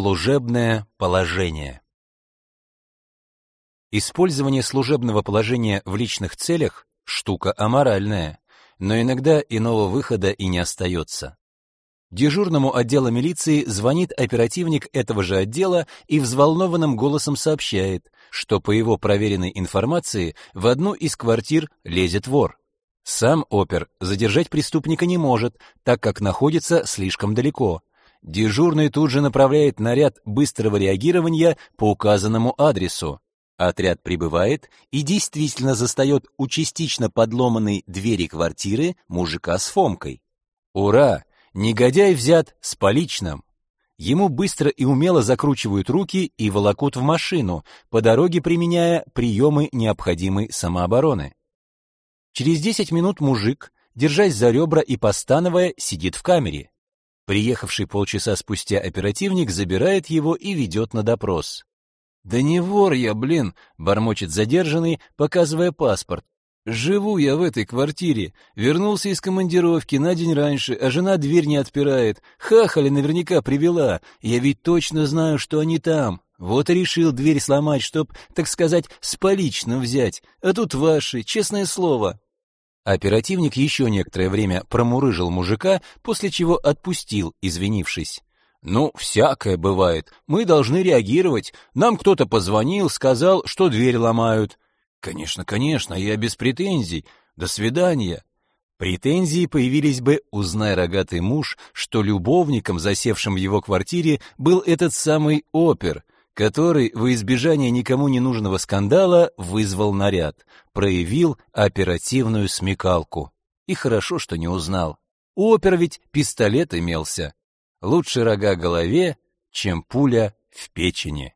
Служебное положение. Использование служебного положения в личных целях штука аморальная, но иногда иного выхода и не остается. Дежурному отдела милиции звонит оперативник этого же отдела и взволнованным голосом сообщает, что по его проверенной информации в одну из квартир лезет вор. Сам опер задержать преступника не может, так как находится слишком далеко. Дежурный тут же направляет наряд быстрого реагирования по указанному адресу. Отряд прибывает и действительно застает у частично подломанной двери квартиры мужика с Фомкой. Ура! Негодяй взят с поличным. Ему быстро и умело закручивают руки и волокут в машину, по дороге применяя приемы необходимой самообороны. Через 10 минут мужик, держась за ребра и постановая, сидит в камере. Приехавший полчаса спустя оперативник забирает его и ведет на допрос. «Да не вор я, блин!» — бормочет задержанный, показывая паспорт. «Живу я в этой квартире. Вернулся из командировки на день раньше, а жена дверь не отпирает. Хахали наверняка привела. Я ведь точно знаю, что они там. Вот и решил дверь сломать, чтоб, так сказать, с поличным взять. А тут ваши, честное слово». Оперативник еще некоторое время промурыжил мужика, после чего отпустил, извинившись. «Ну, всякое бывает. Мы должны реагировать. Нам кто-то позвонил, сказал, что дверь ломают». «Конечно, конечно, я без претензий. До свидания». Претензии появились бы, узнай рогатый муж, что любовником, засевшим в его квартире, был этот самый опер — который во избежание никому не нужного скандала вызвал наряд, проявил оперативную смекалку. И хорошо, что не узнал. У опер ведь пистолет имелся. Лучше рога голове, чем пуля в печени.